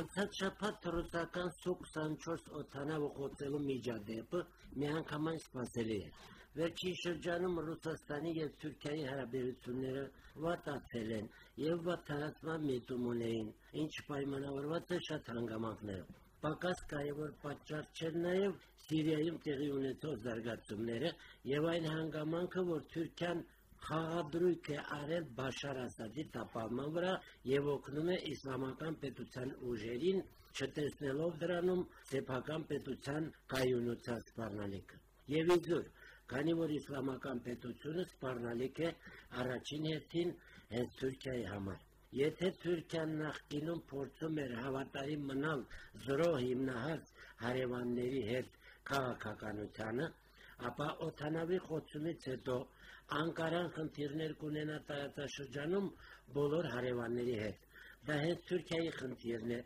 Անցած շաբաթ ռուսական Su-24 օթանավը խոցելու միջադեպը միանգամայն սպասելի է։ Վերջին շրջանում Ռուսաստանի եւ Թուրքիայի հարաբերությունները վատացել են եւ վատացման միտում ունեին, ինչ պայմանավորված է շատ հանգամանքներով։ Պակաս կարևոր պատճառ չեն նաեւ Սիրիայում տեղի ունեցող զարգացումները եւ այն հանգամանքը, որ Թուրքիան խաղադրույք է արել Բաշար Ասադի տապալման վրա եւ օգնում է իսլամական պետության ուժերին, չտեսնելով դրանում սեփական պետության կայունության սպառնալիքը։ Եվ իզուր, քանի որ իսլամական պետությունը սպառնալիք է առաջին հերթին հենց Թուրքիայի համար։ Եթե Թուրքիան նախկինում փորձում էր հավատարիմ մնալ զրո հիմնահաց հարևանների հետ քաղաքականությանը, ապա օթանավի խոցումից հետո Անկարան խնդիրներ կունենա տարածաշրջանում բոլոր հարևանների հետ։ Դա հենց Թուրքիայի խնդիրն է,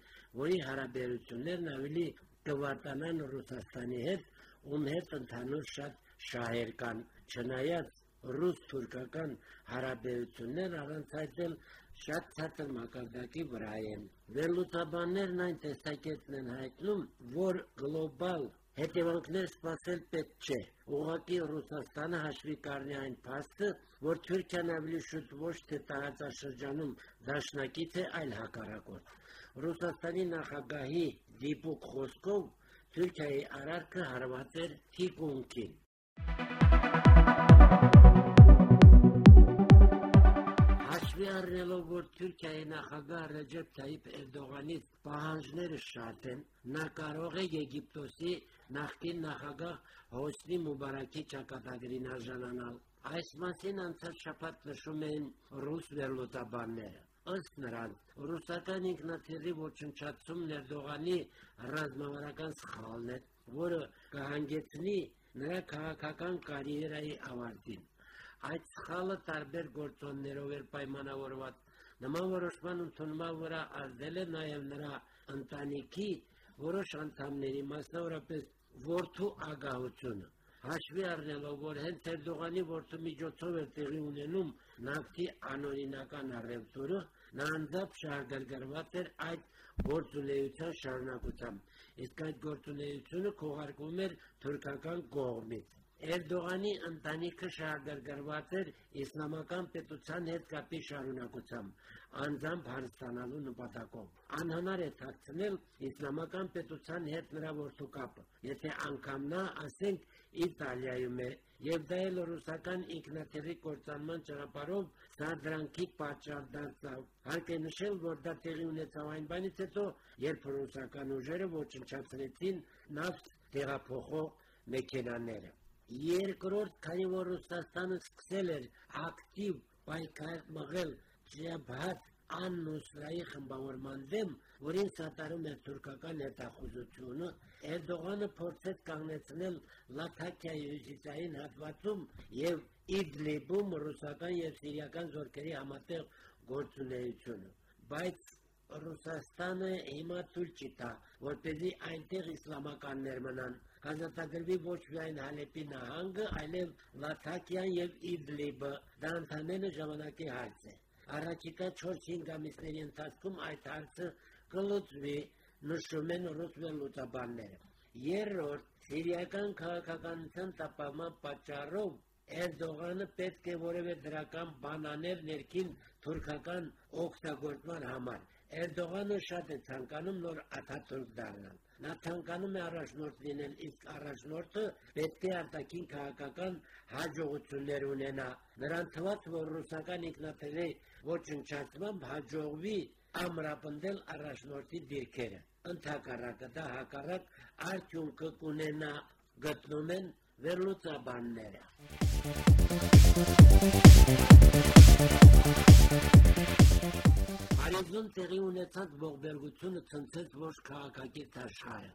որի հարաբերություններն ավելի կվարտանան Ռուսաստանի հետ, ում հետ ընդհանուր շատ շահեր կան, չնայած ռուս-թուրքական հարաբերություններ առանց այդ էլ շատ ցածր մակարդակի վրա են։ Վերլուծաբաններն այն տեսակետն են հայտնում, որ գլոբալ հետևանքներ սпасել պետք չէ։ Ուղղակի Ռուսաստանը հաշվի կառնի այն փաստը, որ Թուրքիան ավելի շուտ ոչ թե տարածաշրջանում դաշնակից է, այլ հակառակորդ։ Ռուսաստանի նախագահի դիպուկ խոսքով Թուրքիայի արարքը հարված էր Թիկունքին։ Հաշվի առնելով, որ Թուրքիայի նախագահ Ռեջեփ Թայիփ Էրդողանից պահանջները շատ են, նա կարող է Եգիպտոսի նախկին նախագահ Հոսնի Մուբարակի ճակատագրին արժանանալ։ Այս մասին անցած շաբաթ նշում են ռուս վերլուծաբանները։ Ըստ նրանց, ռուսական ինքնաթիռի ոչնչացումն Էրդողանի ռազմավարական սխալն է, որը կհանգեցնի նրա քաղաքական կարիերայի ավարտին։ Այդ սխալը տարբեր գործոններով էր պայմանավորված։ Նման որոշման ընդունման վրա ազդել է նաև նրա ընտանիքի որոշ անդամների, մասնավորապես որդու ագահությունը։ Հաշվի առնելով, որ հենց Էրդողանի որդու միջոցով է տեղի ունենում նավթի անօրինական առևտուրը, նա անձամբ շահագրգռված էր այդ գործունեության շարունակությամբ, իսկ այդ գործունեությունը քողարկվում էր թուրքական կողմից։ Էրդողանի ընտանիքը շահագրգռված էր իսլամական պետության հետ կապի շարունակությամբ, անձամբ հարստանալու նպատակով։ Անհնար է թաքցնել իսլամական պետության հետ նրա որդու կապը, եթե անգամ նա, ասենք, Իտալիայում է, եւ դա էլ ռուսական ինքնաթիռի կործանման ճանապարհով սադրանքի պատճառ դարձավ։ Հարկ է նշել, որ դա տեղի ունեցավ այն բանից հետո, երբ ռուսական ուժերը ոչնչացրեցին նավթ տեղափոխող մեքենաները։ Երկրորդ, քանի որ Ռուսաստանը սկսել էր ակտիվ պայքար մղել Ջաբհատ Ան-Նուսրայի խմբավորման դեմ, որին սատարում էր թուրքական հետախուզությունը, Էրդողանը փորձեց կանգնեցնել Լաթաքիայի հյուսիսային հատվածում եւ Իդլիբում ռուսական եւ սիրիական զորքերի համատեղ գործունեությունը։ Բայց Ռուսաստանը հիմա ցույց տա, որպեսզի այնտեղ իսլամականներ մնան։ Կազատագրվի ոչ միայն Հալեպի նահանգը, այլև Լաթակիան եւ Իդլիբը։ Դա ընդհանրապես ժամանակի հարց է։ Առաջիկա 4-5 ամիսների ընթացքում այդ հարցը կլուծվի, նշում են ռուս լուծաբանները։ Երրորդ, սիրիական քաղաքականության տապալման պատճառով Էրդողանը պետք է որևէ դրական բան աներ ներքին թուրքական օգտագործման համար։ Էրդողանը շատ է ցանկանում նոր Աթաթուրք դառնալ։ Նա ցանկանում է առաջնորդ լինել, իսկ առաջնորդը պետք է արտաքին քաղաքական հաջողություններ ունենա։ Նրան թվաց, որ ռուսական ինքնաթիռի ոչնչացմամբ հաջողվի ամրապնդել առաջնորդի դիրքերը։ Ընթակառակը դա հակառակ արդյունքը կունենա գտնում են վերլուծաբանները։ Արեզուն տեղի ունեցած ողբերգությունը ցնցեց ոչ քաղաքակիրթ աշխարհը։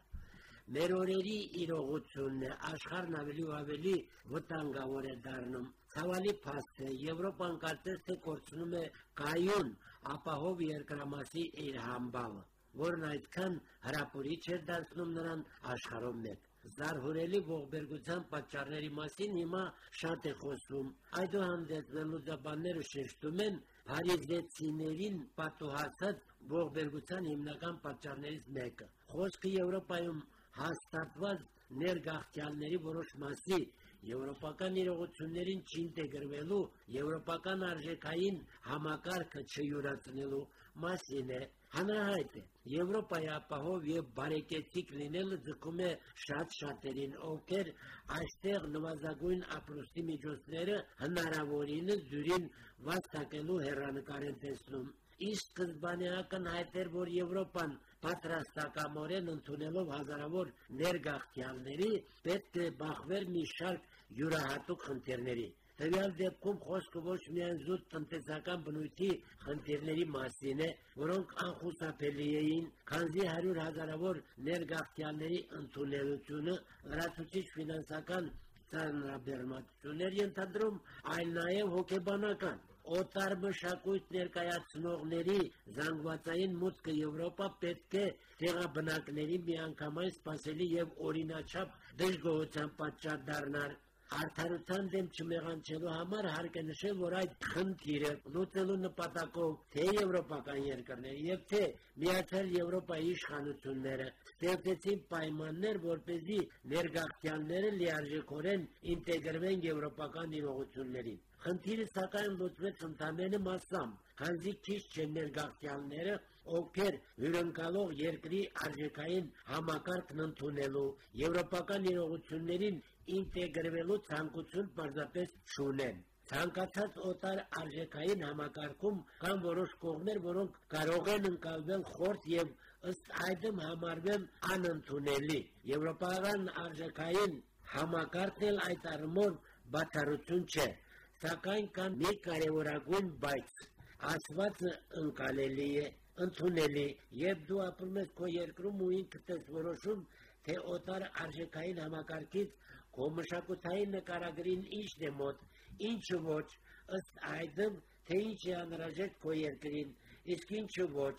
Մեր օրերի իրողությունն է, աշխարհն ավելի ու ավելի վտանգավոր է դառնում։ Ցավալի փաստ է, Եվրոպան կարծես թե կորցնում է կայուն ապահով երկրամասի իր համբավը, որն այդքան հրապուրիչ էր դարձնում նրան աշխարհով մեկ։ Զարհուրելի ողբերգության պատճառների մասին հիմա շատ է խոսվում։ Այդուհանդերձ վերլուծաբանները շեշտում են, Փարիզեցիներին պատուհասած ողբերգության հիմնական պատճառներից մեկը։ Խոսքը Եվրոպայում հաստատված ներգաղթյալների որոշ մասի եվրոպական իրողություններին չինտեգրվելու, եվրոպական արժեքային համակարգը չյուրացնելու մասին է, հանրահայտ է։ Եվրոպայի ապահով եւ բարեկեցիկ լինելը ձգում է շատ շատերին, ովքեր այստեղ նվազագույն ապրուստի միջոցները հնարավորինս դյուրին վաստակելու հերանեկար են տեսնում իսկ սկզբանե ակնհայտ էր, որ Եվրոպան պատրաստակամորեն ընդունելով հազարավոր ներգաղթյալների պետք է բախվեր մի շարք յուրահատուկ խնդիրների։ Տվյալ դեպքում խոսքը ոչ միայն զուտ տնտեսական բնույթի խնդիրների մասին է, որոնք անխուսափելի էին, քանզի հարյուր հազարավոր ներգաղթյալների ընդունելությունը լրացուցիչ ֆինանսական ծանրաբեռնություններ ենթադրում, այլ նաև հոգեբանական օտար մշակույթ ներկայացնողների զանգվածային մուտքը Եվրոպա պետք է տեղաբնակների միանգամայն սпасելի եւ օրինաչափ դժգոհության պատճառ դառնար Արդարության դեմ չմեղանչելու համար հարկ է նշել, որ այդ խնդիրը լուծելու նպատակով թե եվրոպական երկրները եւ թե Միացյալ Եվրոպայի իշխանությունները ստեղծեցին պայմաններ, որպեսզի ներգաղթյալները լիարժեքորեն ինտեգրվեն եվրոպական իրողություններին։ Խնդիրը սակայն լուծվեց ընդամենը մասամբ, քանզի քիչ չեն ներգաղթյալները, ովքեր հյուրընկալող երկրի արժեքային համակարգն ընդունելու, եվրոպական իրողություններին ինտեգրվելու ցանկություն պարզապես չունեն։ Ցանկացած օտար արժեքային համակարգում կան որոշ կողմեր, որոնք կարող են ընկալվել խորտ եւ ըստ այդմ համարվել անընդունելի։ Եվրոպական արժեքային համակարգն էլ այդ առումով բացառություն չէ, սակայն կան մի կարևորագույն բայց ասվածը ընկալելի է ընդունելի եւ դու ապրում ես քո երկրում ու ինքդ ես որոշում թե օտար արժեքային համակարգից Քո մշակութային նկարագրին ինչն է մոտ, ինչը ոչ, ըստ այդմ, թե ինչ է անհրաժեշտ քո երկրին, իսկ ինչը ոչ,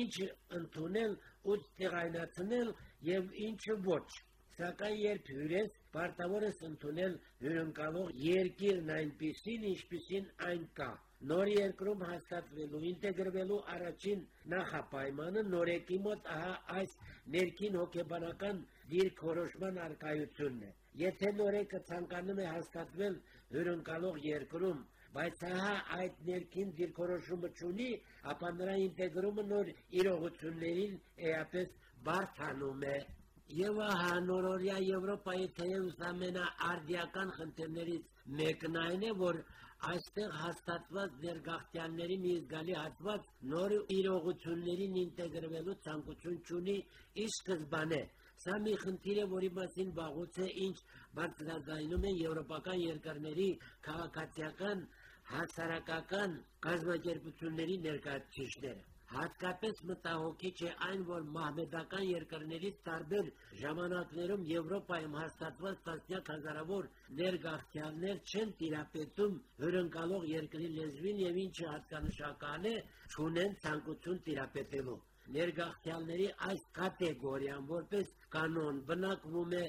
ինչը ընդունել ու տեղայնացնել եւ ինչը ոչ։ Սակայն երբ հյուրես, պարտավոր ես ընդունել հյուրընկալող երկիրն այնպիսին, ինչպիսին այն կա։ Նոր երկրում հաստատվելու, ինտեգրվելու առաջին նախապայմանը նորեկի մոտ ահա այս ներքին հոգեբանական դիրքորոշման արկայությունն է։ Եթե նորեկը ցանկանում է հաստատվել հյուրընկալող երկրում, բայց ահա այդ ներքին դիրքորոշումը չունի, ապա նրա ինտեգրումը նոր իրողություններին էապես բարթանում է։ Եվ ահա նորորյա Եվրոպայի թեև ամենաարդիական խնդիրներից մեկն այն է, որ այստեղ հաստատված ներգաղթյանների մի զգալի հատված նոր իրողություններին ինտեգրվելու ցանկություն չունի, իսկ սկզբանե Սա մի խնդիր է, որի մասին վաղուց է ինչ բարձրաձայնում են եվրոպական երկրների քաղաքացիական, հասարակական կազմակերպությունների ներկայացուցիչները։ Հատկապես մտահոգիչ է այն, որ մահմեդական երկրներից տարբեր ժամանակներում Եվրոպայում հաստատված տասնյակ հազարավոր ներգաղթյալներ չեն տիրապետում հյուրընկալող երկրի լեզվին եւ ինչը հատկանշական է, չունեն ցանկություն տիրապետելու ներգաղթյալների այս կատեգորիան որպես կանոն բնակվում է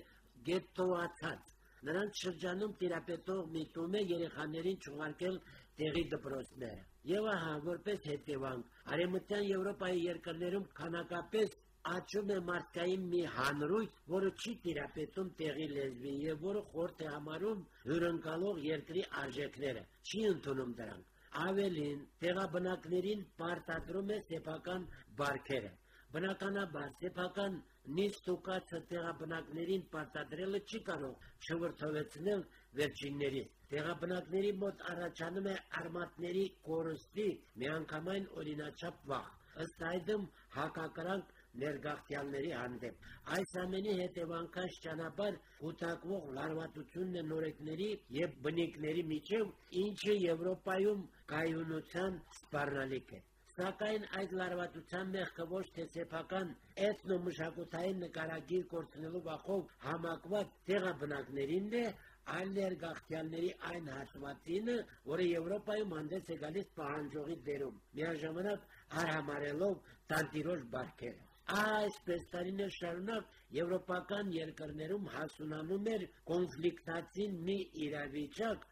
գետտոացած։ Նրանց շրջանում տիրապետող միտում է երեխաներին չուղարկել տեղի դպրոցները։ Եվ ահա, որպես հետևանք, Արեմտյան Եվրոպայի երկրներում քանակապես աճում է մարդկային մի հանրույթ, որը չի տիրապետում տեղի լեզվին եւ որը խորտ է համարում հյուրընկալող երկրի արժեքները, չի ընդունում դրանք ավելին տեղաբնակներին պարտադրում է սեփական բարքերը։ Բնականաբար սեփական նիստ ու կացը տեղաբնակներին պարտադրելը չի կարող չվրթովեցնել վերջիններից։ Տեղաբնակների մոտ առաջանում է արմատների կորստի միանգամայն օրինաչափ վախ։ Ըստ այդմ հակակրանք ներգաղթյալների հանդեպ։ Այս ամենի հետևանքաշ ճանապարհ կուտակվող լարվածությունն է նորեկների եւ բնիկների միջև, ինչը Եվրոպայում կայունության սպառնալիք է։ Սակայն այդ լարվածության մեղքը ոչ թե սեփական էթնոմշակութային նկարագիր կորցնելու վախով համակված տեղաբնակներինն է, այլ ներգաղթյալների այն հատվածինը, որը Եվրոպայում հանդես է գալիս պահանջողի դերում, միաժամանակ արհամարելով տանտիրոջ բարքերը։ Այսպես տարիներ շարունակ եվրոպական երկրներում հասունանում էր կոնֆլիկտացին մի իրավիճակ,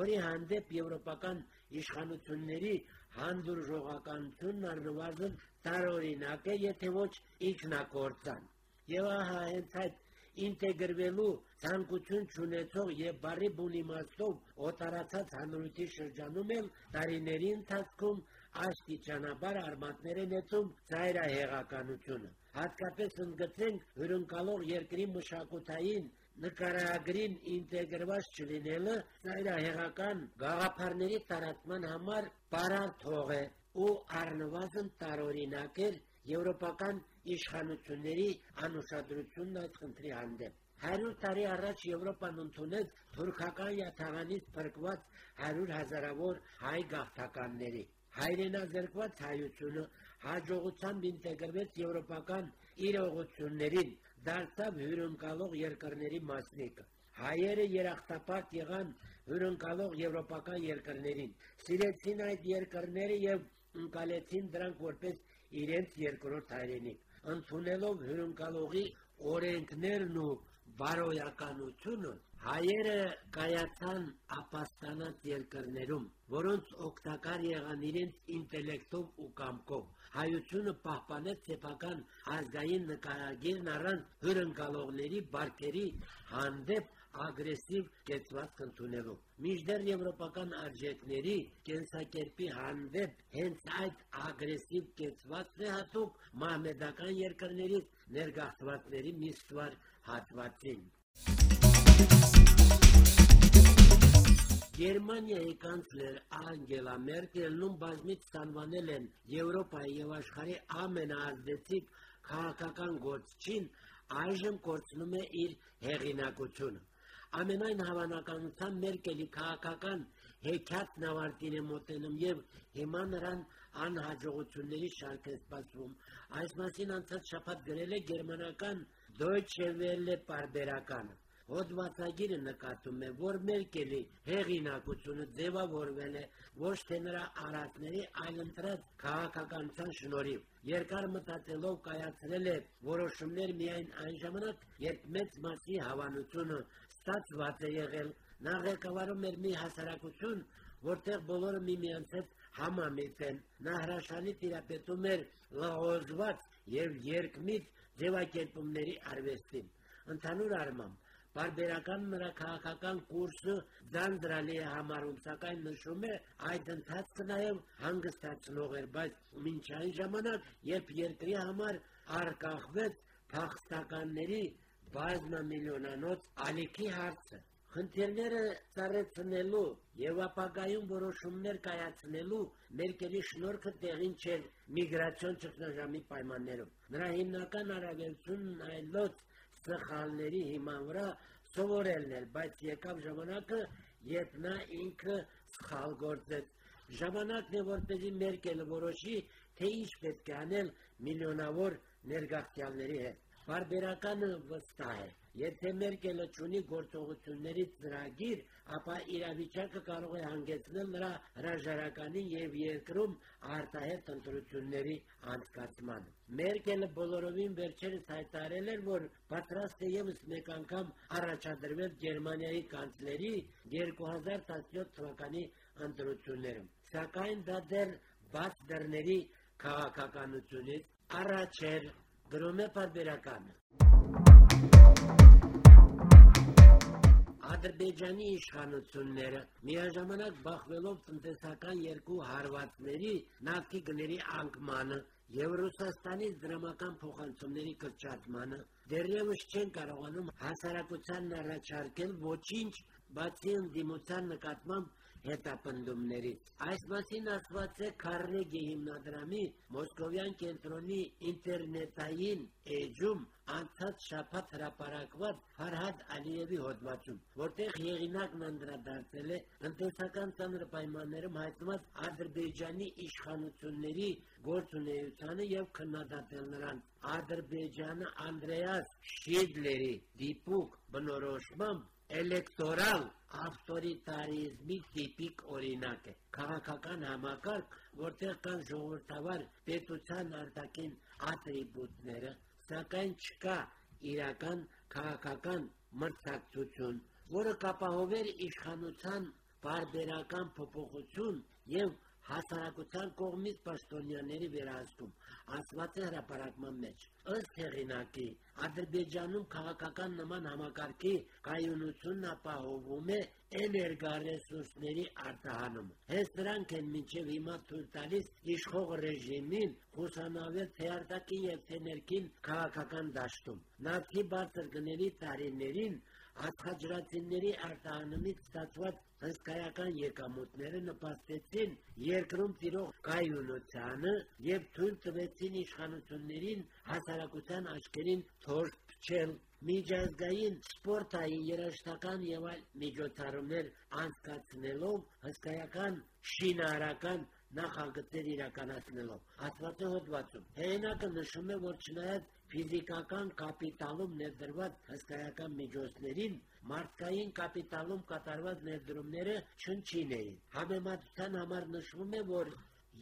որի հանդեպ եվրոպական իշխանությունների հանդուրժողականությունն առնվազն տարօրինակ է, եթե ոչ ինքնակործան։ Եվ ահա հենց այդ ինտեգրվելու ցանկություն չունեցող եւ բարի բուն իմաստով օտարացած հանրույթի շրջանում էլ տարիների ընթացքում աստիճանաբար արմատներ են եցում ծայրահեղականությունը։ Հատկապես ընդգծենք հյուրընկալող երկրի մշակութային նկարագրին ինտեգրված չլինելը ծայրահեղական գաղափարների տարածման համար բարարթող է ու առնվազն տարօրինակ էր եվրոպական իշխանությունների անուշադրությունն այդ խնդրի հանդեպ։ 100 տարի առաջ Եվրոպան ընդունեց թուրքական յաթաղանից փրկված 100 հազարավոր հայ գաղթականների։ Հայրենազրկված հայությունը հաջողությամբ ինտեգրվեց եվրոպական իրողություններին, դարձավ հյուրընկալող երկրների մասնիկը։ Հայերը երախտապատ եղան հյուրընկալող եվրոպական երկրներին, սիրեցին այդ երկրները եւ ընկալեցին դրանք որպես իրենց երկրորդ հայրենիք, ընդունելով հյուրընկալողի օրենքներն ու բարոյականությունը հայերը կայացան ապաստանած երկրներում, որոնց օգտակար եղան իրենց ինտելեկտով ու կամքով։ Հայությունը պահպանեց սեփական ազգային նկարագիրն առանց հյուրընկալողների բարքերի հանդեպ ագրեսիվ կեցված ընդունելով։ Միջդեռ եվրոպական արժեքների կենսակերպի հանդեպ հենց այդ ագրեսիվ կեցվածն է հատուկ մահմեդական երկրներից ներգաղթվածների մի հատվածին։ Գերմանիայի կանցլեր Անգելա Մերկելն ու բազմից անվանել են Եվրոպայի եւ աշխարհի ամենաազդեցիկ քաղաքական գործչին, այժմ կորցնում է իր հեղինակությունը ամենայն հավանականությամբ Մերկելի քաղաքական հեքիաթն ավարտին է մոտենում եւ հիմա նրան անհաջողությունների շարք է սպասվում։ Այս մասին անցած շաբաթ գրել է գերմանական Deutsche Welle պարբերականը։ Հոդվածագիրը նկատում է, որ Մերկելի հեղինակությունը ձևավորվել է ոչ թե նրա արատների, այլ ընտրած քաղաքականության շնորհիվ։ Երկար մտածելով կայացրել է որոշումներ միայն այն ժամանակ, երբ մեծ մասի հավանությունը ստացված է եղել։ Նա ղեկավարում էր մի հասարակություն, որտեղ բոլորը միմյանց հետ համամիտ են։ Նա հրաշալի տիրապետում էր լաղոզված եւ երկմիտ ձևակերպումների արվեստին։ Ընդհանուր առմամբ Բարբերական նրա քաղաքական կուրսը ձանձրալի է համարում, սակայն նշում է այդ ընթացքը նաև հանգստացնող էր, բայց մինչ այն ժամանակ, երբ երկրի համար արկախվեց փախստականների բազմամիլիոնանոց ալիքի հարցը Խնդիրները ծառեցնելու եւ ապագայում որոշումներ կայացնելու Մերկելի շնորհքը տեղին չէր միգրացիոն ճգնաժամի պայմաններում։ Նրա հիմնական առավելությունն այլոց սխալների հիման վրա սովորելն էր, բայց եկավ ժամանակը, երբ նա ինքը սխալ գործեց։ Ժամանակն է, որպեսզի Մերկելը որոշի, թե ինչ պետք է անել միլիոնավոր ներգաղթյալների հետ։ Բարբերականը վստահ է, եթե Մերկելը ճունի գործողությունների ծրագիր, ապա իրավիճակը կարող է հանգեցնել նրա հրաժարականին եւ երկրում արտահերտ ընտրությունների անցկացմանը։ Մերկելը բոլորովին վերջերս հայտարարել էր, որ պատրաստ է եւս մեկ անգամ առաջադրվել Գերմանիայի կանցլերի 2017 թվականի ընտրություններում։ Սակայն դա դեռ բաց դռների քաղաքականությունից առաջ էր գրում է պարբերականը։ Ադրբեջանի իշխանությունները միաժամանակ բախվելով տնտեսական երկու հարվածների նավթի գների անկմանը եւ Ռուսաստանից դրամական փոխանցումների կրճատմանը դեռևս չեն կարողանում հասարակությանն առաջարկել ոչինչ բացի ընդդիմության նկատմամբ հետապնդումներից։ Այս մասին ասված է Քարնեգի հիմնադրամի Մոսկովյան կենտրոնի ինտերնետային էջում անցած շաբաթ հրապարակված Ֆարհադ Ալիևի հոդվածում, որտեղ եղինակն անդրադարձել է տնտեսական ծանր պայմաններում հայտնված Ադրբեջանի իշխանությունների գործունեությանը եւ քննադատել նրան։ Ադրբեջանը Անդրեաս Շիդլերի դիպուկ բնորոշմամբ էլեկտորալ ավտորիտարիզմի տիպիկ օրինակ է։ Քաղաքական համակարգ, որտեղ կան ժողովրդավար պետության արտաքին ատրիբուտները, սակայն չկա իրական քաղաքական մրցակցություն, որը կապահովեր իշխանության բարբերական փոփոխություն եւ հասարակության կողմից պաշտոնյաների վերահսկում, ասված է հրապարակման մեջ։ Ըստ հեղինակի, Ադրբեջանում քաղաքական նման համակարգի կայունությունն ապահովում է էներգարեսուրսների արտահանումը։ Հենց նրանք են մինչև հիմա թույլ տալիս իշխող ռեժիմին խուսանավել թե արտաքին եւ թե ներքին քաղաքական դաշտում։ Նավթի բարձր գների տարիներին Ածխաջրածինների արտահանումից ստացված հսկայական եկամուտները նպաստեցին երկրում տիրող կայունությանը եւ թույլ տվեցին իշխանություններին հասարակության աչքերին թորս փչել միջազգային սպորտային երաժշտական եւ այլ միջոցառումներ անցկացնելով հսկայական շինարարական նախագծեր իրականացնելով։ Հատվածը հոդվածում հեղինակը նշում է, որ չնայած ֆիզիկական կապիտալում ներդրված հսկայական միջոցներին մարդկային կապիտալում կատարված ներդրումները չնչին էին։ Համեմատության համար նշվում է, որ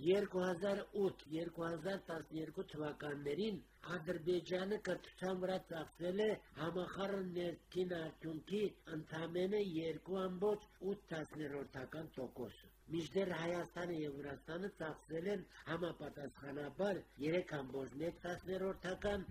2008-2012 թվականներին Ադրբեջանը կրթության վրա ծախսել է համախառն ներքին արդյունքի ընդամենը 2.8%-ական տոկոսը։ Մինչդեռ Հայաստանը եւ Վրաստանը ծախսել են համապատասխանաբար 3.1%-ական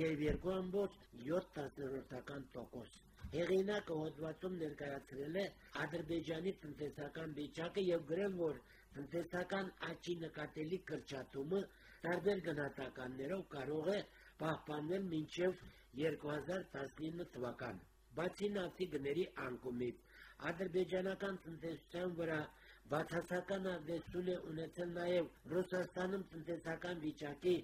եւ 2.7%-ական տոկոս։ Հեղինակը հոդվածում ներկայացրել է Ադրբեջանի տնտեսական վիճակը եւ գրել, որ տնտեսական աճի նկատելի կրճատումը տարբեր գնահատականներով կարող է պահպանվել մինչև 2019 թվական։ Բացի նավթի գների անկումից, ադրբեջանական տնտեսության վրա բացասական ազդեցություն է ունեցել նաև Ռուսաստանում տնտեսական վիճակի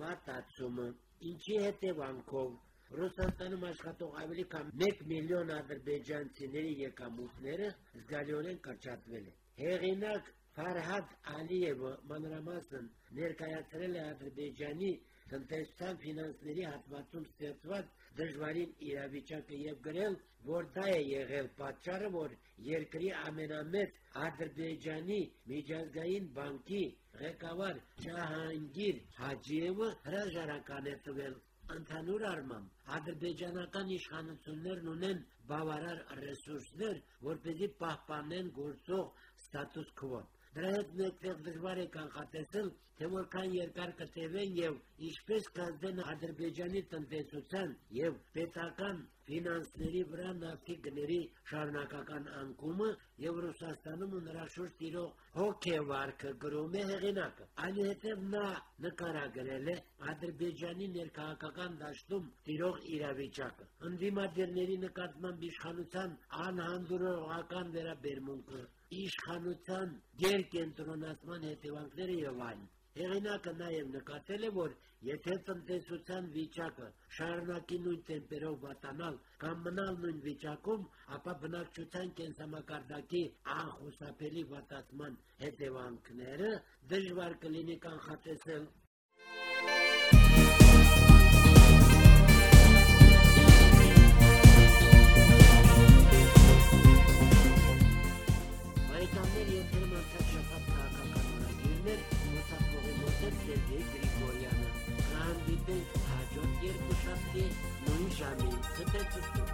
վատացումը, ինչի հետևանքով Ռուսաստանում աշխատող ավելի քան 1 միլիոն ադրբեջանցիների եկամուտները զգալիորեն կրճատվել է։ Հեղինակ Ֆարհադ Ալիևը մանրամասն ներկայացրել է Ադրբեջանի տնտեսության ֆինանսների հատվածում ստեղծված դժվարին իրավիճակը եւ գրել, որ դա է եղել պատճառը, որ երկրի ամենամեծ Ադրբեջանի միջազգային բանկի ղեկավար Ջահանգիր Հաջիևը հրաժարական է տվել ընդհանուր առմամբ ադրբեջանական իշխանություններն ունեն բավարար ռեսուրսներ, որպեսզի պահպանեն գործող ստատուս քվոն։ Դրա հետ մեկտեղ դժվար է կանխատեսել, թե որքան երկար կտևեն եւ ինչպես կազդեն Ադրբեջանի տնտեսության եւ պետական ֆինանսների վրա նավթի գների շարունակական անկումը եւ Ռուսաստանում ու նրա շուրջ տիրող հոգեվարքը գրում է հեղինակը։ Այնուհետև նա նկարագրել է Ադրբեջանի ներքաղաքական դաշտում տիրող իրավիճակը։ Ընդդիմադիրների նկատմամբ իշխանության անհանդուրողական վերաբերմունքը իշխանության գերկենտրոնացման հետևանքները եւ այլն։ Հեղինակը նաև նկատել է, որ եթե տնտեսության վիճակը շարունակի նույն տեմպերով վատանալ կամ մնալ նույն վիճակում, ապա բնակչության կենսամակարդակի անխուսափելի վատացման հետևանքները դժվար կլինի կանխատեսել էր Սերգեյ Գրիգորյանը։ Կհանդիպենք հաջորդ երկուշաբթի նույն ժամին։ Ցտեսություն։